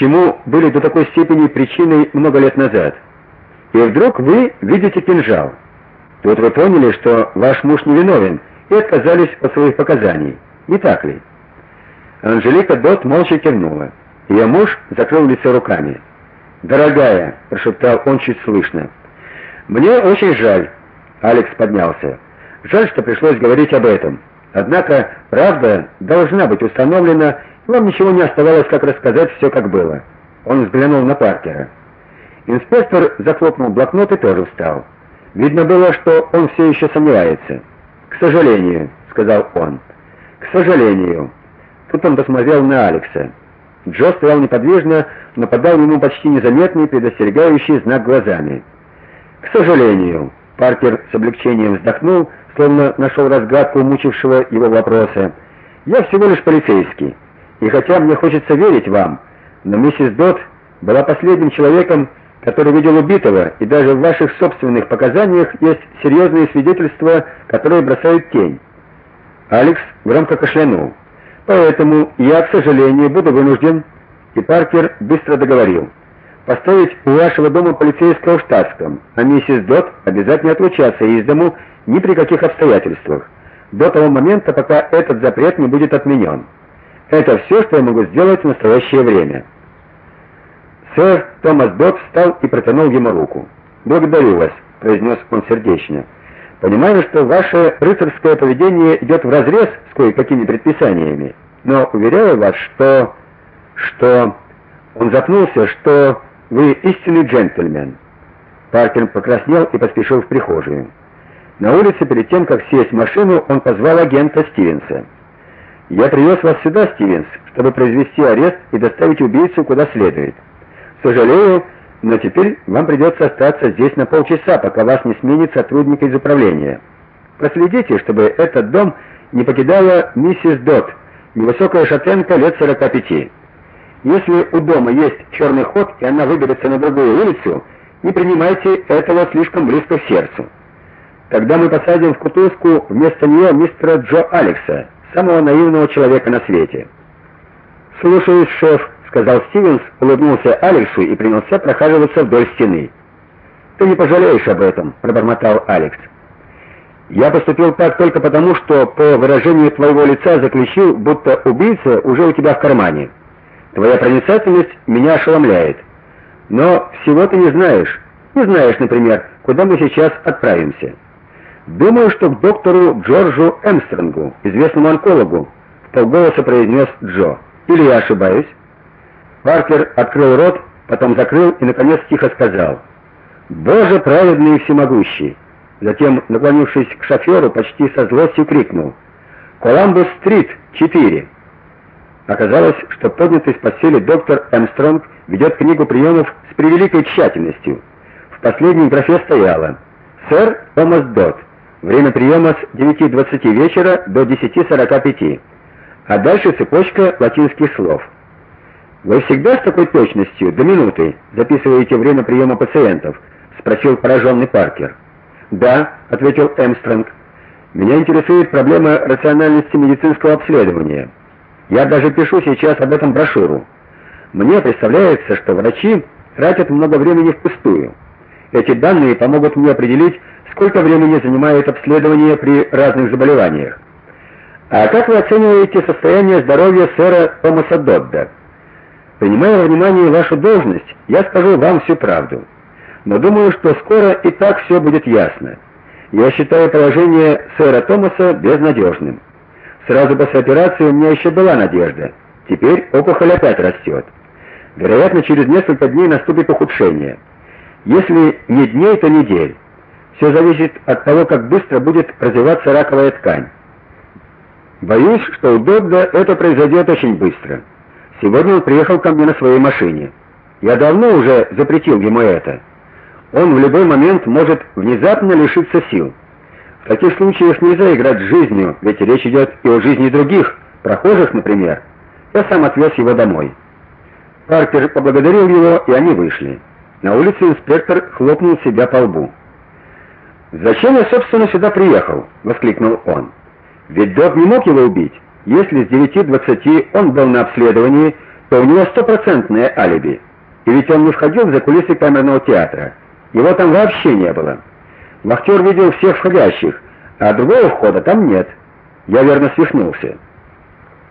чему были до такой степени причиной много лет назад. И вдруг вы видите кинжал. Тут вы поняли, что ваш муж невиновен и отказались от своих показаний. Не так ли? Анжелика Дот молча кивнула. Ее муж закрыл лицо руками. "Дорогая", прошептал он чуть слышно. "Мне очень жаль". Алекс поднялся. "Жаль, что пришлось говорить об этом. Однако правда должна быть установлена, и вам ничего не оставалось, как рассказать все, как было". Он взглянул на Паркера. Инспектор захлопнул блокнот и тоже встал. Видно было, что он все еще сомневается. "К сожалению", сказал он. "К сожалению". Тут он посмотрел на Алекса. Джо стоял неподвижно, но подал ему почти незаметный предостерегающий знак глазами. К сожалению, Паркер с облегчением вздохнул, словно нашел разгадку мучившего его вопроса. Я всего лишь полицейский. И хотя мне хочется верить вам, но миссис Дот была последним человеком, который видел убитого, и даже в ваших собственных показаниях есть серьезные свидетельства, которые бросают тень. Алекс громко кашлянул. Поэтому я, к сожалению, буду вынужден, и Паркер быстро договорил, поставить у вашего дома полицейского в штатском, а миссис Дот обязательно отлучаться из дому ни при каких обстоятельствах, до того момента, пока этот запрет не будет отменен. Это все, что я могу сделать в настоящее время. Сэр Томас Дот встал и протянул ему руку. "Благодарю вас", произнес он сердечно. Понимаю, что ваше рыцарское поведение идет вразрез с кое-какими предписаниями, но уверяю вас, что что он запнулся, что вы истинный джентльмен. Паркер покраснел и поспешил в прихожую. На улице перед тем, как сесть в машину, он позвал агента Стивенса. Я привез вас сюда, Стивенс, чтобы произвести арест и доставить убийцу куда следует. Сожалею, но теперь вам придется остаться здесь на полчаса, пока вас не сменит сотрудник из управления. Проследите, чтобы этот дом не покидала миссис Дот, невысокая шатенка лет 45. Если у дома есть черный ход, и она выберется на другую улицу, не принимайте этого слишком близко к сердцу. Тогда мы посадим в кутузку вместо нее мистера Джо Алекса, самого наивного человека на свете. Слушаюсь, шеф сказал Стивенс, улыбнулся Алексу и принялся прохаживаться вдоль стены. Ты не пожалеешь об этом, пробормотал Алекс. Я поступил так только потому, что по выражению твоего лица заключил, будто убийца уже у тебя в кармане. Твоя проницательность меня ошеломляет. Но всего ты не знаешь. Не знаешь, например, куда мы сейчас отправимся. Думаю, что к доктору Джорджу Эмстронгу, известному онкологу, полголоса произнес Джо. Или я ошибаюсь? Паркер открыл рот, потом закрыл и наконец тихо сказал: "Боже праведный и всемогущий". Затем, наклонившись к шоферу, почти со злостью крикнул: "Коламбус-стрит, 4". Оказалось, что поднятый с постели доктор Эмстронг ведет книгу приемов с превеликой тщательностью. В последней графе стояло: "Сэр Томас Дот. Время приема с 9:20 вечера до 10:45". А дальше цепочка латинских слов. Вы всегда с такой точностью до минуты записываете время приема пациентов, спросил пораженный Паркер. Да, ответил Эмстронг. Меня интересует проблема рациональности медицинского обследования. Я даже пишу сейчас об этом брошюру. Мне представляется, что врачи тратят много времени впустую. Эти данные помогут мне определить, сколько времени занимает обследование при разных заболеваниях. А как вы оцениваете состояние здоровья сэра Томаса Додда? Принимая во внимание вашу должность, я скажу вам всю правду. Но думаю, что скоро и так все будет ясно. Я считаю положение сэра Томаса безнадежным. Сразу после операции у меня еще была надежда. Теперь опухоль опять растет. Вероятно, через несколько дней наступит ухудшение. Если не дней, то недель. Все зависит от того, как быстро будет развиваться раковая ткань. Боюсь, что у Додда это произойдет очень быстро. Сегодня он приехал ко мне на своей машине. Я давно уже запретил ему это. Он в любой момент может внезапно лишиться сил. В таких случаях нельзя играть с жизнью, ведь речь идет и о жизни других, прохожих, например. Я сам отвез его домой. Паркер поблагодарил его, и они вышли. На улице инспектор хлопнул себя по лбу. "Зачем я, собственно, сюда приехал?" воскликнул он. "Ведь Док не мог его убить. Если с 9:20 он был на обследовании, то у него стопроцентное алиби. И ведь он не входил за кулисы камерного театра. Его там вообще не было. Вахтер видел всех входящих, а другого входа там нет. Я верно свихнулся.